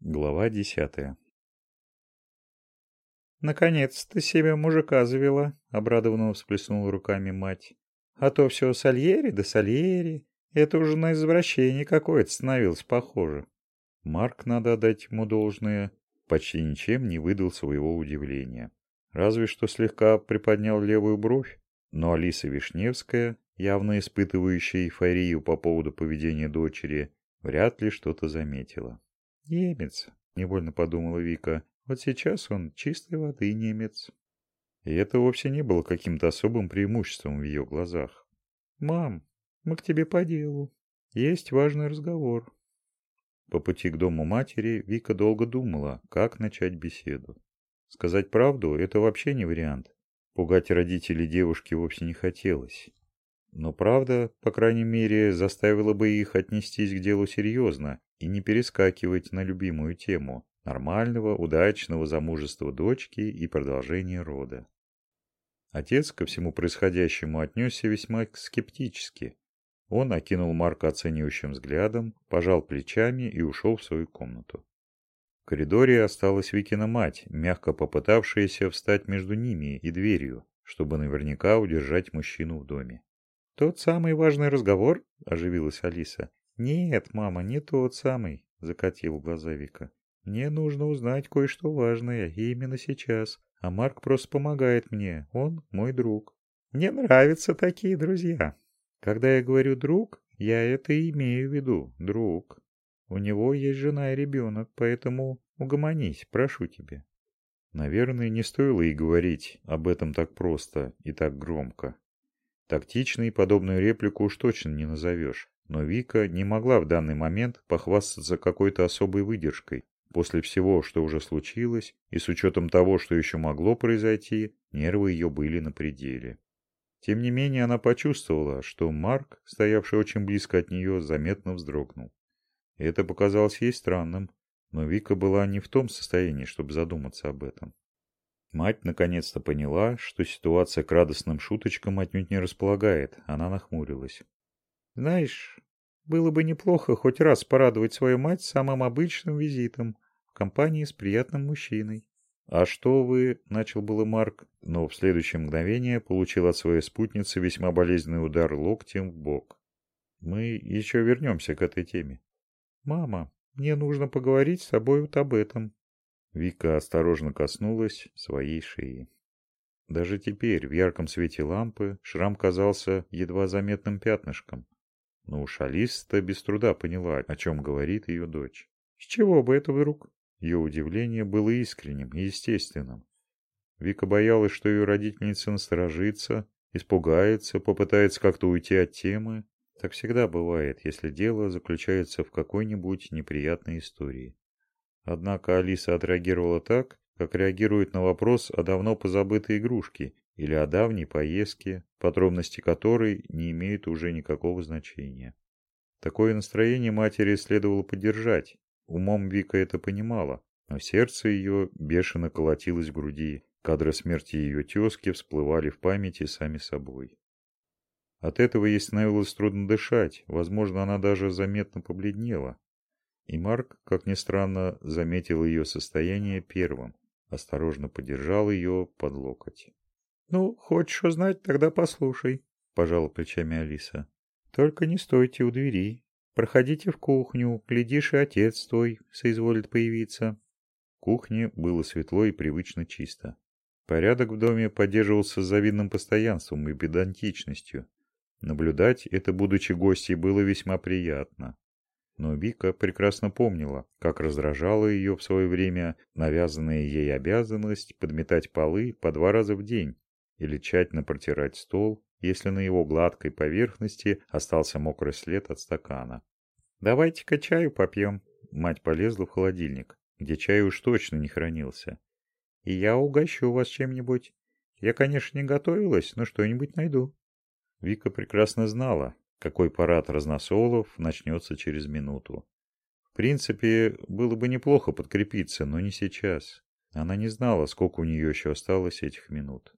Глава десятая. «Наконец ты себе мужика завела», — обрадованно всплеснула руками мать. «А то все Сальери да Сальери. Это уже на извращение какое-то становилось похоже». Марк, надо отдать ему должное, почти ничем не выдал своего удивления. Разве что слегка приподнял левую бровь, но Алиса Вишневская, явно испытывающая эйфорию по поводу поведения дочери, вряд ли что-то заметила. «Немец», — невольно подумала Вика. «Вот сейчас он чистой воды немец». И это вовсе не было каким-то особым преимуществом в ее глазах. «Мам, мы к тебе по делу. Есть важный разговор». По пути к дому матери Вика долго думала, как начать беседу. Сказать правду – это вообще не вариант. Пугать родителей девушки вовсе не хотелось. Но правда, по крайней мере, заставила бы их отнестись к делу серьезно и не перескакивать на любимую тему – нормального, удачного замужества дочки и продолжения рода. Отец ко всему происходящему отнесся весьма скептически. Он окинул Марка оценивающим взглядом, пожал плечами и ушел в свою комнату. В коридоре осталась Викина мать, мягко попытавшаяся встать между ними и дверью, чтобы наверняка удержать мужчину в доме. «Тот самый важный разговор?» – оживилась Алиса. «Нет, мама, не тот самый», – закатил глаза Вика. «Мне нужно узнать кое-что важное, и именно сейчас. А Марк просто помогает мне, он мой друг. Мне нравятся такие друзья. Когда я говорю «друг», я это имею в виду, друг. У него есть жена и ребенок, поэтому угомонись, прошу тебя». Наверное, не стоило и говорить об этом так просто и так громко. Тактичной подобную реплику уж точно не назовешь, но Вика не могла в данный момент похвастаться какой-то особой выдержкой. После всего, что уже случилось, и с учетом того, что еще могло произойти, нервы ее были на пределе. Тем не менее, она почувствовала, что Марк, стоявший очень близко от нее, заметно вздрогнул. Это показалось ей странным, но Вика была не в том состоянии, чтобы задуматься об этом. Мать наконец-то поняла, что ситуация к радостным шуточкам отнюдь не располагает. Она нахмурилась. «Знаешь, было бы неплохо хоть раз порадовать свою мать самым обычным визитом в компании с приятным мужчиной». «А что вы...» — начал было Марк, но в следующее мгновение получил от своей спутницы весьма болезненный удар локтем в бок. «Мы еще вернемся к этой теме». «Мама, мне нужно поговорить с тобой вот об этом», Вика осторожно коснулась своей шеи. Даже теперь, в ярком свете лампы, шрам казался едва заметным пятнышком. Но уж Алиса без труда поняла, о чем говорит ее дочь. «С чего бы это вдруг?» Ее удивление было искренним и естественным. Вика боялась, что ее родительница насторожится, испугается, попытается как-то уйти от темы. Так всегда бывает, если дело заключается в какой-нибудь неприятной истории. Однако Алиса отреагировала так, как реагирует на вопрос о давно позабытой игрушке или о давней поездке, подробности которой не имеют уже никакого значения. Такое настроение матери следовало поддержать. Умом Вика это понимала, но сердце ее бешено колотилось в груди. Кадры смерти ее тезки всплывали в памяти сами собой. От этого ей становилось трудно дышать, возможно, она даже заметно побледнела. И Марк, как ни странно, заметил ее состояние первым, осторожно подержал ее под локоть. «Ну, хочешь узнать, тогда послушай», – пожала плечами Алиса. «Только не стойте у двери. Проходите в кухню, глядишь, и отец твой соизволит появиться». В кухне было светло и привычно чисто. Порядок в доме поддерживался с завидным постоянством и педантичностью. Наблюдать это, будучи гостьей, было весьма приятно. Но Вика прекрасно помнила, как раздражала ее в свое время навязанная ей обязанность подметать полы по два раза в день или тщательно протирать стол, если на его гладкой поверхности остался мокрый след от стакана. «Давайте-ка чаю попьем». Мать полезла в холодильник, где чай уж точно не хранился. «И я угощу вас чем-нибудь. Я, конечно, не готовилась, но что-нибудь найду». Вика прекрасно знала, какой парад разносолов начнется через минуту. В принципе, было бы неплохо подкрепиться, но не сейчас. Она не знала, сколько у нее еще осталось этих минут.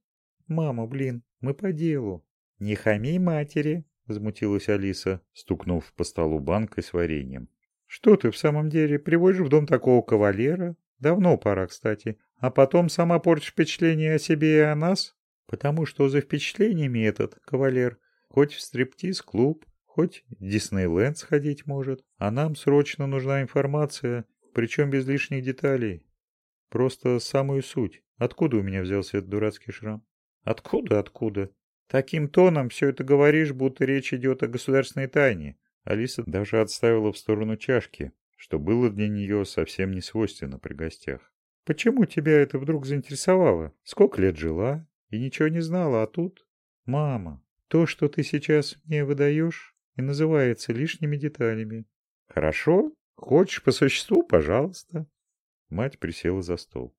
«Мама, блин, мы по делу». «Не хами матери», — возмутилась Алиса, стукнув по столу банкой с вареньем. Что ты в самом деле приводишь в дом такого кавалера? Давно пора, кстати. А потом сама портишь впечатление о себе и о нас? Потому что за впечатлениями этот кавалер хоть в стриптиз-клуб, хоть в Диснейленд сходить может. А нам срочно нужна информация, причем без лишних деталей. Просто самую суть. Откуда у меня взялся этот дурацкий шрам? Откуда, откуда? Таким тоном все это говоришь, будто речь идет о государственной тайне. Алиса даже отставила в сторону чашки, что было для нее совсем не свойственно при гостях. «Почему тебя это вдруг заинтересовало? Сколько лет жила и ничего не знала, а тут...» «Мама, то, что ты сейчас мне выдаешь, и называется лишними деталями». «Хорошо. Хочешь по существу, пожалуйста». Мать присела за стол.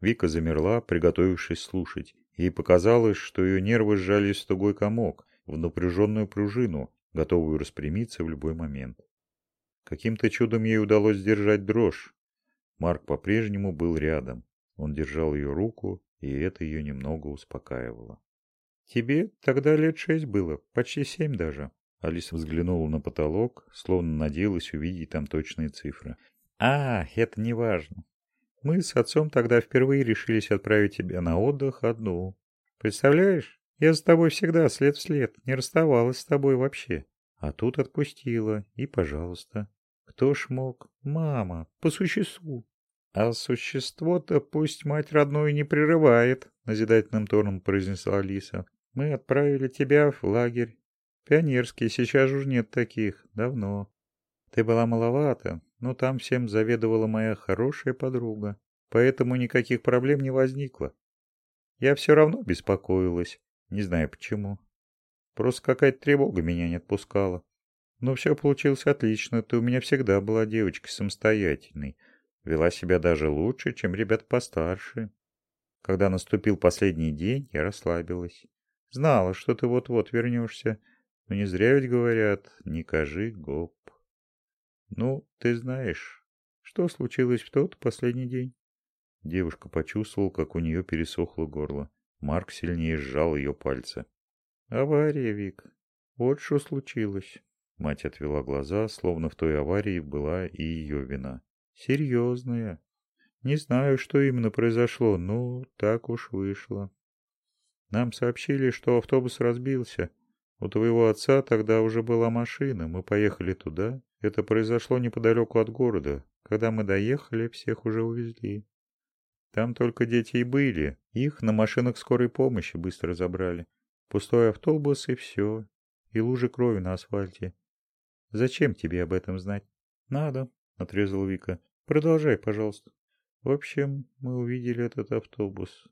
Вика замерла, приготовившись слушать. Ей показалось, что ее нервы сжались в тугой комок, в напряженную пружину, готовую распрямиться в любой момент. Каким-то чудом ей удалось сдержать дрожь. Марк по-прежнему был рядом. Он держал ее руку, и это ее немного успокаивало. «Тебе тогда лет шесть было, почти семь даже». Алиса взглянула на потолок, словно надеялась увидеть там точные цифры. «А, это не важно. Мы с отцом тогда впервые решились отправить тебя на отдых одну. Представляешь, я с тобой всегда след в след, не расставалась с тобой вообще. А тут отпустила, и пожалуйста. Кто ж мог? Мама, по существу. А существо-то пусть мать родную не прерывает, назидательным тоном произнесла Алиса. Мы отправили тебя в лагерь. Пионерский, сейчас уж нет таких, давно. Ты была маловата, но там всем заведовала моя хорошая подруга, поэтому никаких проблем не возникло. Я все равно беспокоилась, не знаю почему. Просто какая-то тревога меня не отпускала. Но все получилось отлично, ты у меня всегда была девочкой самостоятельной. Вела себя даже лучше, чем ребят постарше. Когда наступил последний день, я расслабилась. Знала, что ты вот-вот вернешься. Но не зря ведь говорят, не кажи гоп. Ну, ты знаешь, что случилось в тот последний день? Девушка почувствовала, как у нее пересохло горло. Марк сильнее сжал ее пальцы. «Авария, Вик. Вот что случилось». Мать отвела глаза, словно в той аварии была и ее вина. «Серьезная. Не знаю, что именно произошло, но так уж вышло. Нам сообщили, что автобус разбился. У твоего отца тогда уже была машина, мы поехали туда. Это произошло неподалеку от города. Когда мы доехали, всех уже увезли. Там только дети и были. Их на машинах скорой помощи быстро забрали. Пустой автобус и все. И лужи крови на асфальте. Зачем тебе об этом знать? Надо, отрезал Вика. Продолжай, пожалуйста. В общем, мы увидели этот автобус.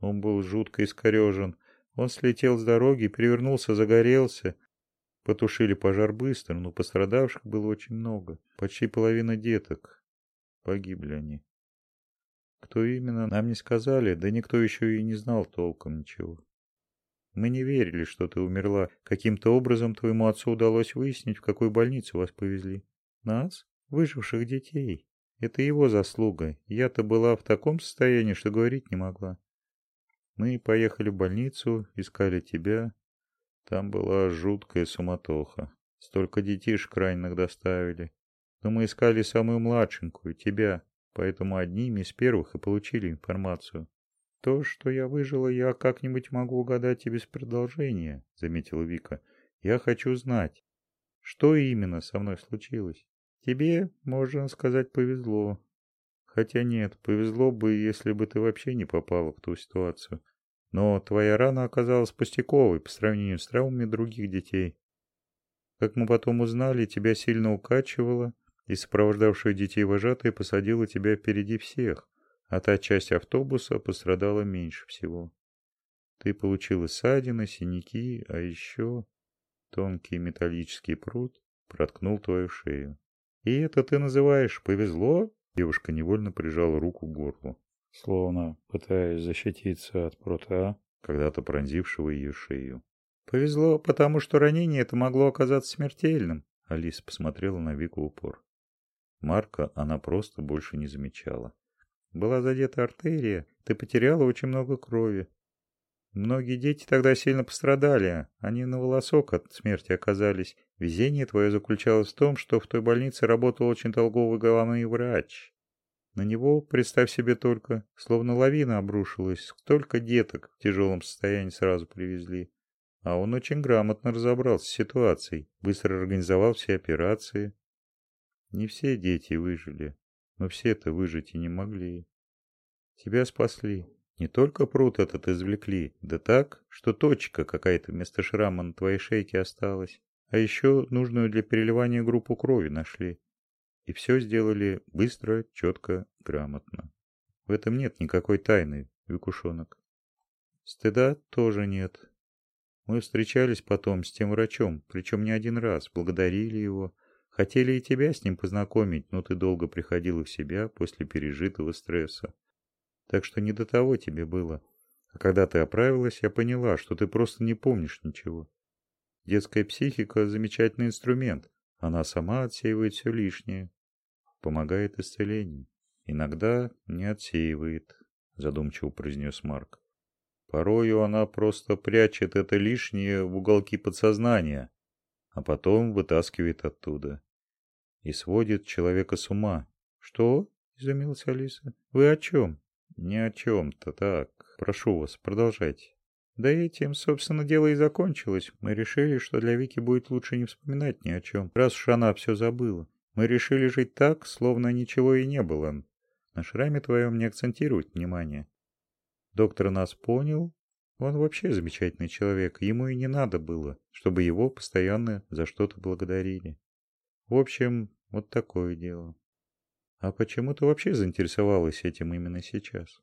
Он был жутко искорежен. Он слетел с дороги, перевернулся, загорелся. Потушили пожар быстро, но пострадавших было очень много. Почти половина деток. Погибли они. Кто именно, нам не сказали, да никто еще и не знал толком ничего. Мы не верили, что ты умерла. Каким-то образом твоему отцу удалось выяснить, в какую больницу вас повезли. Нас? Выживших детей. Это его заслуга. Я-то была в таком состоянии, что говорить не могла. Мы поехали в больницу, искали тебя. Там была жуткая суматоха. Столько детишек раненых доставили. Но мы искали самую младшенькую, тебя. Поэтому одними из первых и получили информацию. То, что я выжила, я как-нибудь могу угадать и без продолжения, заметила Вика. Я хочу знать, что именно со мной случилось. Тебе, можно сказать, повезло. Хотя нет, повезло бы, если бы ты вообще не попала в ту ситуацию. Но твоя рана оказалась пустяковой по сравнению с травмами других детей. Как мы потом узнали, тебя сильно укачивало, и сопровождавшая детей вожатая посадила тебя впереди всех, а та часть автобуса пострадала меньше всего. Ты получила ссадины, синяки, а еще тонкий металлический пруд проткнул твою шею. И это ты называешь «повезло»? Девушка невольно прижала руку к горлу, словно пытаясь защититься от прута, когда-то пронзившего ее шею. Повезло, потому что ранение это могло оказаться смертельным. Алиса посмотрела на Вику упор. Марка она просто больше не замечала. Была задета артерия, ты потеряла очень много крови. Многие дети тогда сильно пострадали, они на волосок от смерти оказались, Везение твое заключалось в том, что в той больнице работал очень толковый главный врач. На него, представь себе только, словно лавина обрушилась, столько деток в тяжелом состоянии сразу привезли. А он очень грамотно разобрался с ситуацией, быстро организовал все операции. Не все дети выжили, но все-то выжить и не могли. Тебя спасли. Не только пруд этот извлекли, да так, что точка какая-то вместо шрама на твоей шейке осталась. А еще нужную для переливания группу крови нашли. И все сделали быстро, четко, грамотно. В этом нет никакой тайны, Викушонок. Стыда тоже нет. Мы встречались потом с тем врачом, причем не один раз, благодарили его. Хотели и тебя с ним познакомить, но ты долго приходила в себя после пережитого стресса. Так что не до того тебе было. А когда ты оправилась, я поняла, что ты просто не помнишь ничего. Детская психика – замечательный инструмент. Она сама отсеивает все лишнее. Помогает исцелению. Иногда не отсеивает, задумчиво произнес Марк. Порою она просто прячет это лишнее в уголки подсознания, а потом вытаскивает оттуда. И сводит человека с ума. Что? Изумилась Алиса. Вы о чем? «Ни о чем-то так. Прошу вас, продолжайте». Да этим, собственно, дело и закончилось. Мы решили, что для Вики будет лучше не вспоминать ни о чем, раз уж она все забыла. Мы решили жить так, словно ничего и не было. На шраме твоем не акцентировать внимание. Доктор нас понял. Он вообще замечательный человек. Ему и не надо было, чтобы его постоянно за что-то благодарили. В общем, вот такое дело. «А почему ты вообще заинтересовалась этим именно сейчас?»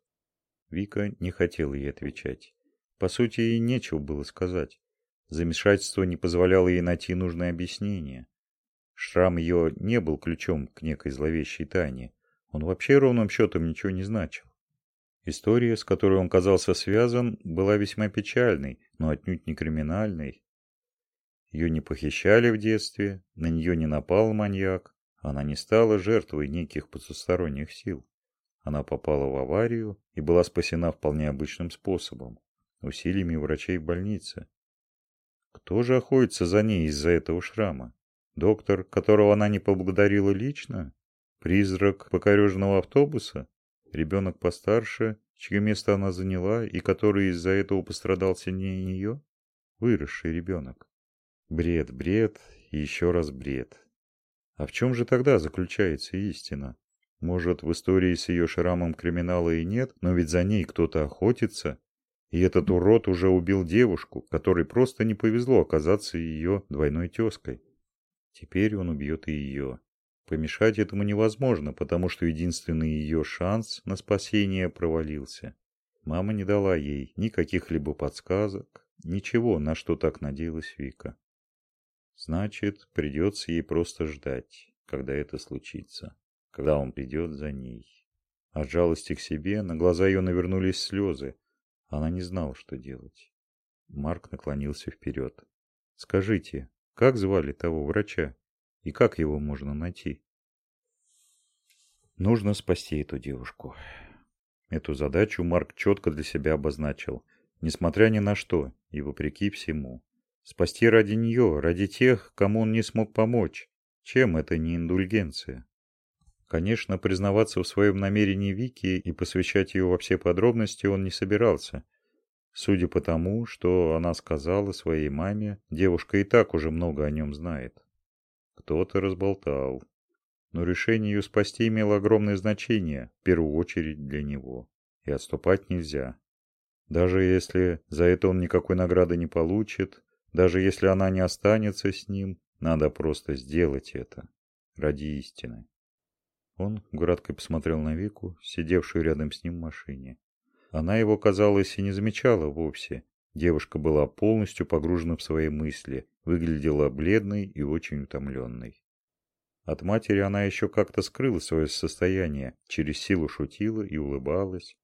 Вика не хотела ей отвечать. По сути, ей нечего было сказать. Замешательство не позволяло ей найти нужное объяснение. Шрам ее не был ключом к некой зловещей тайне. Он вообще ровным счетом ничего не значил. История, с которой он казался связан, была весьма печальной, но отнюдь не криминальной. Ее не похищали в детстве, на нее не напал маньяк, она не стала жертвой неких потусторонних сил. Она попала в аварию и была спасена вполне обычным способом – усилиями врачей в больнице. Кто же охотится за ней из-за этого шрама? Доктор, которого она не поблагодарила лично? Призрак покореженного автобуса? Ребенок постарше, чье место она заняла и который из-за этого пострадал сильнее нее? Выросший ребенок. Бред, бред и еще раз бред. А в чем же тогда заключается истина? Может, в истории с ее шрамом криминала и нет, но ведь за ней кто-то охотится? И этот урод уже убил девушку, которой просто не повезло оказаться ее двойной тезкой. Теперь он убьет и ее. Помешать этому невозможно, потому что единственный ее шанс на спасение провалился. Мама не дала ей ни каких-либо подсказок, ничего, на что так надеялась Вика. Значит, придется ей просто ждать, когда это случится, когда он придет за ней. От жалости к себе на глаза ее навернулись слезы. Она не знала, что делать. Марк наклонился вперед. «Скажите, как звали того врача? И как его можно найти?» Нужно спасти эту девушку. Эту задачу Марк четко для себя обозначил, несмотря ни на что и вопреки всему. Спасти ради нее, ради тех, кому он не смог помочь. Чем это не индульгенция? Конечно, признаваться в своем намерении Вики и посвящать ее во все подробности он не собирался. Судя по тому, что она сказала своей маме, девушка и так уже много о нем знает. Кто-то разболтал. Но решение ее спасти имело огромное значение, в первую очередь для него. И отступать нельзя. Даже если за это он никакой награды не получит, даже если она не останется с ним, надо просто сделать это. Ради истины. Он украдкой посмотрел на Вику, сидевшую рядом с ним в машине. Она его, казалось, и не замечала вовсе. Девушка была полностью погружена в свои мысли, выглядела бледной и очень утомленной. От матери она еще как-то скрыла свое состояние, через силу шутила и улыбалась.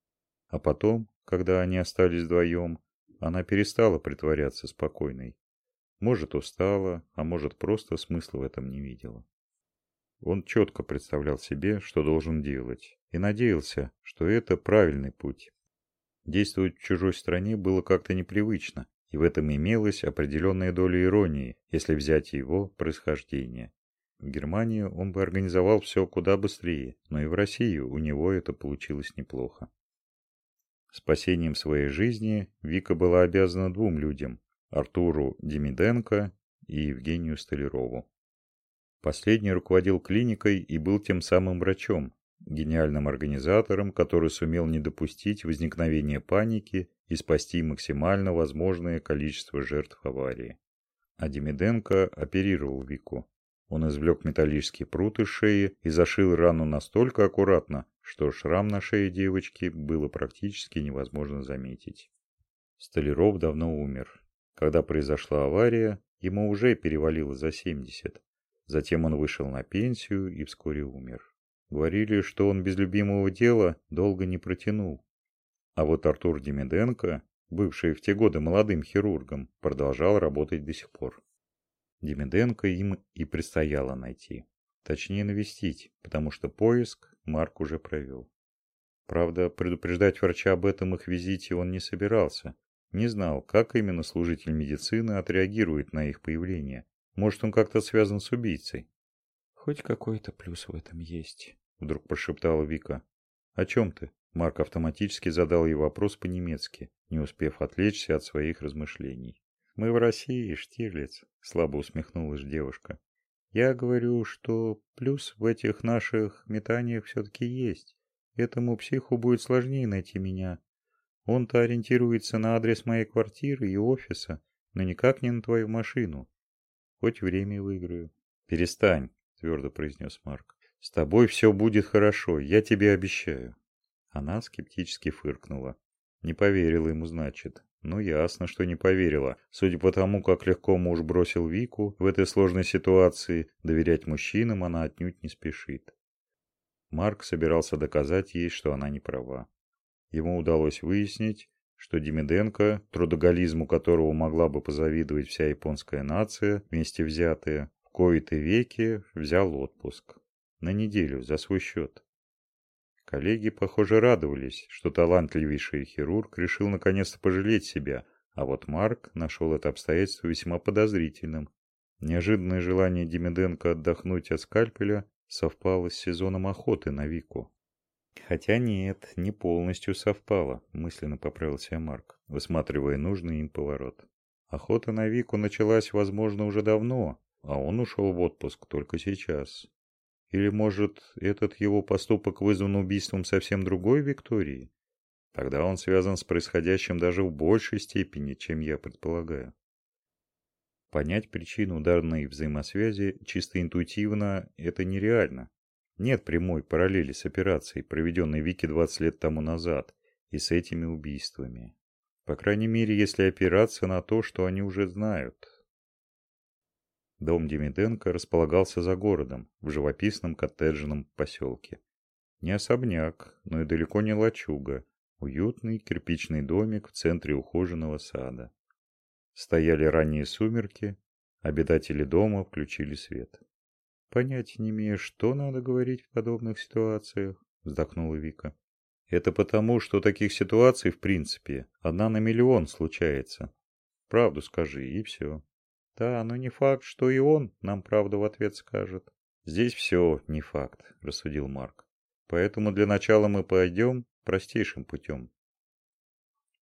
А потом, когда они остались вдвоем, она перестала притворяться спокойной. Может, устала, а может, просто смысла в этом не видела. Он четко представлял себе, что должен делать, и надеялся, что это правильный путь. Действовать в чужой стране было как-то непривычно, и в этом имелась определенная доля иронии, если взять его происхождение. В Германии он бы организовал все куда быстрее, но и в России у него это получилось неплохо. Спасением своей жизни Вика была обязана двум людям – Артуру Демиденко и Евгению Столярову. Последний руководил клиникой и был тем самым врачом, гениальным организатором, который сумел не допустить возникновения паники и спасти максимально возможное количество жертв аварии. А Демиденко оперировал Вику. Он извлек металлический прут из шеи и зашил рану настолько аккуратно, что шрам на шее девочки было практически невозможно заметить. Столяров давно умер. Когда произошла авария, ему уже перевалило за 70. Затем он вышел на пенсию и вскоре умер. Говорили, что он без любимого дела долго не протянул. А вот Артур Демиденко, бывший в те годы молодым хирургом, продолжал работать до сих пор. Демиденко им и предстояло найти. Точнее навестить, потому что поиск Марк уже провел. Правда, предупреждать врача об этом их визите он не собирался. Не знал, как именно служитель медицины отреагирует на их появление. Может, он как-то связан с убийцей. «Хоть какой-то плюс в этом есть», — вдруг прошептала Вика. «О чем ты?» Марк автоматически задал ей вопрос по-немецки, не успев отвлечься от своих размышлений. «Мы в России, Штирлиц», — слабо усмехнулась девушка. «Я говорю, что плюс в этих наших метаниях все-таки есть. Этому психу будет сложнее найти меня. Он-то ориентируется на адрес моей квартиры и офиса, но никак не на твою машину. Хоть время выиграю». «Перестань», — твердо произнес Марк. «С тобой все будет хорошо, я тебе обещаю». Она скептически фыркнула. Не поверила ему, значит. Ну, ясно, что не поверила. Судя по тому, как легко муж бросил Вику в этой сложной ситуации, доверять мужчинам она отнюдь не спешит. Марк собирался доказать ей, что она не права. Ему удалось выяснить, что Демиденко, трудоголизму которого могла бы позавидовать вся японская нация, вместе взятая, кои-то веки взял отпуск. На неделю, за свой счет. Коллеги, похоже, радовались, что талантливейший хирург решил наконец-то пожалеть себя, а вот Марк нашел это обстоятельство весьма подозрительным. Неожиданное желание Демиденко отдохнуть от скальпеля совпало с сезоном охоты на Вику. Хотя нет, не полностью совпало, мысленно поправился Марк, высматривая нужный им поворот. Охота на Вику началась, возможно, уже давно, а он ушел в отпуск только сейчас. Или, может, этот его поступок вызван убийством совсем другой Виктории? Тогда он связан с происходящим даже в большей степени, чем я предполагаю. Понять причину данной взаимосвязи чисто интуитивно – это нереально. Нет прямой параллели с операцией, проведенной Вики 20 лет тому назад, и с этими убийствами. По крайней мере, если опираться на то, что они уже знают. Дом Демиденко располагался за городом, в живописном коттеджном поселке. Не особняк, но и далеко не лачуга. Уютный кирпичный домик в центре ухоженного сада. Стояли ранние сумерки, обитатели дома включили свет. «Понятия не имею, что надо говорить в подобных ситуациях», – вздохнула Вика. «Это потому, что таких ситуаций, в принципе, одна на миллион случается. Правду скажи, и все». Да, но не факт, что и он нам правду в ответ скажет. Здесь все не факт, рассудил Марк. Поэтому для начала мы пойдем простейшим путем.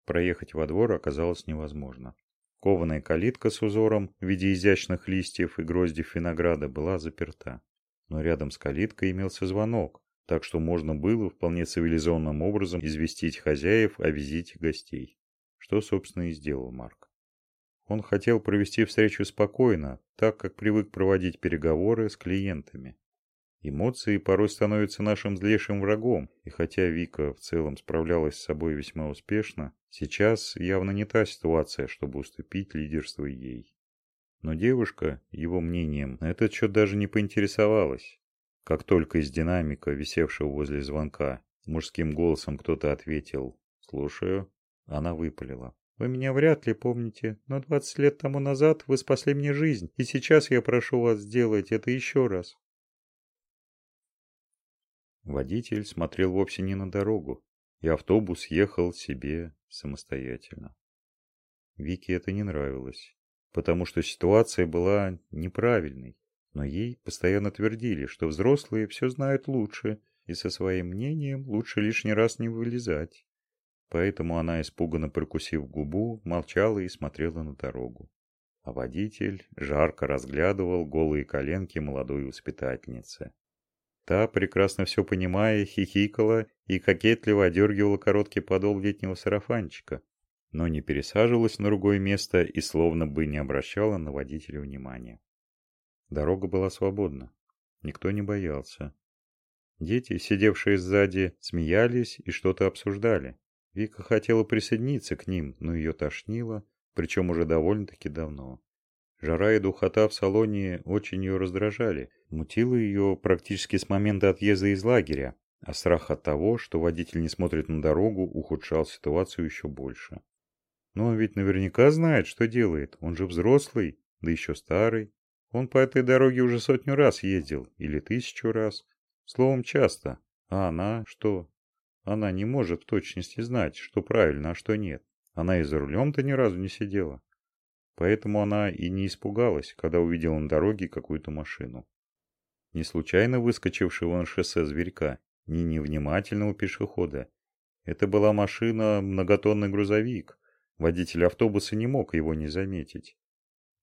Проехать во двор оказалось невозможно. Кованая калитка с узором в виде изящных листьев и гроздев винограда была заперта. Но рядом с калиткой имелся звонок, так что можно было вполне цивилизованным образом известить хозяев о визите гостей. Что, собственно, и сделал Марк. Он хотел провести встречу спокойно, так как привык проводить переговоры с клиентами. Эмоции порой становятся нашим злейшим врагом, и хотя Вика в целом справлялась с собой весьма успешно, сейчас явно не та ситуация, чтобы уступить лидерство ей. Но девушка, его мнением, на этот счет даже не поинтересовалась. Как только из динамика, висевшего возле звонка, мужским голосом кто-то ответил «Слушаю», она выпалила. Вы меня вряд ли помните, но 20 лет тому назад вы спасли мне жизнь, и сейчас я прошу вас сделать это еще раз. Водитель смотрел вовсе не на дорогу, и автобус ехал себе самостоятельно. Вике это не нравилось, потому что ситуация была неправильной. Но ей постоянно твердили, что взрослые все знают лучше, и со своим мнением лучше лишний раз не вылезать. Поэтому она, испуганно прикусив губу, молчала и смотрела на дорогу. А водитель жарко разглядывал голые коленки молодой воспитательницы. Та, прекрасно все понимая, хихикала и кокетливо одергивала короткий подол летнего сарафанчика, но не пересаживалась на другое место и словно бы не обращала на водителя внимания. Дорога была свободна. Никто не боялся. Дети, сидевшие сзади, смеялись и что-то обсуждали. Вика хотела присоединиться к ним, но ее тошнило, причем уже довольно-таки давно. Жара и духота в салоне очень ее раздражали, мутило ее практически с момента отъезда из лагеря, а страх от того, что водитель не смотрит на дорогу, ухудшал ситуацию еще больше. Но он ведь наверняка знает, что делает, он же взрослый, да еще старый. Он по этой дороге уже сотню раз ездил, или тысячу раз. Словом, часто. А она что? Она не может в точности знать, что правильно, а что нет. Она и за рулем-то ни разу не сидела. Поэтому она и не испугалась, когда увидела на дороге какую-то машину. Не случайно выскочившего на шоссе зверька, ни невнимательного пешехода. Это была машина многотонный грузовик. Водитель автобуса не мог его не заметить.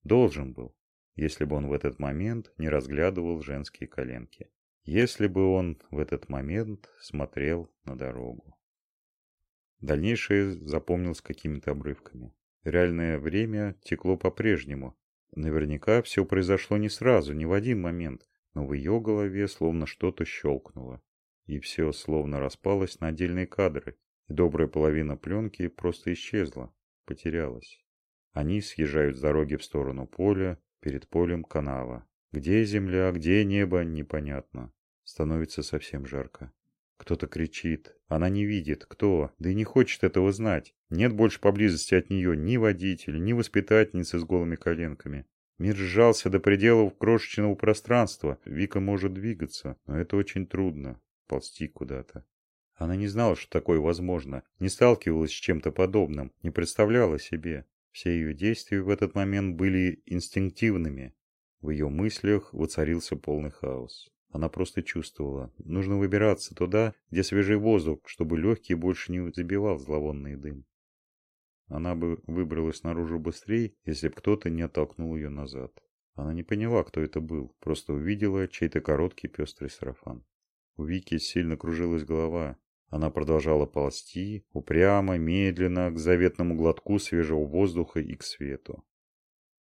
Должен был если бы он в этот момент не разглядывал женские коленки. Если бы он в этот момент смотрел на дорогу. Дальнейшее запомнилось какими-то обрывками. Реальное время текло по-прежнему. Наверняка все произошло не сразу, не в один момент, но в ее голове словно что-то щелкнуло. И все словно распалось на отдельные кадры, и добрая половина пленки просто исчезла, потерялась. Они съезжают с дороги в сторону поля, перед полем канава. Где земля, где небо, непонятно. Становится совсем жарко. Кто-то кричит. Она не видит, кто, да и не хочет этого знать. Нет больше поблизости от нее ни водителя, ни воспитательницы с голыми коленками. Мир сжался до пределов крошечного пространства. Вика может двигаться, но это очень трудно. Ползти куда-то. Она не знала, что такое возможно, не сталкивалась с чем-то подобным, не представляла себе. Все ее действия в этот момент были инстинктивными. В ее мыслях воцарился полный хаос. Она просто чувствовала, нужно выбираться туда, где свежий воздух, чтобы легкий больше не забивал зловонный дым. Она бы выбралась наружу быстрее, если бы кто-то не оттолкнул ее назад. Она не поняла, кто это был, просто увидела чей-то короткий пестрый сарафан. У Вики сильно кружилась голова. Она продолжала ползти, упрямо, медленно, к заветному глотку свежего воздуха и к свету.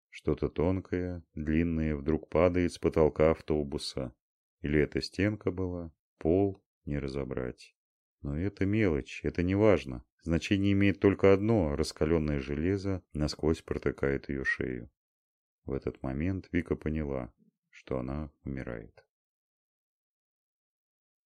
Что-то тонкое, длинное вдруг падает с потолка автобуса. Или это стенка была, пол, не разобрать. Но это мелочь, это не важно. Значение имеет только одно – раскаленное железо насквозь протыкает ее шею. В этот момент Вика поняла, что она умирает.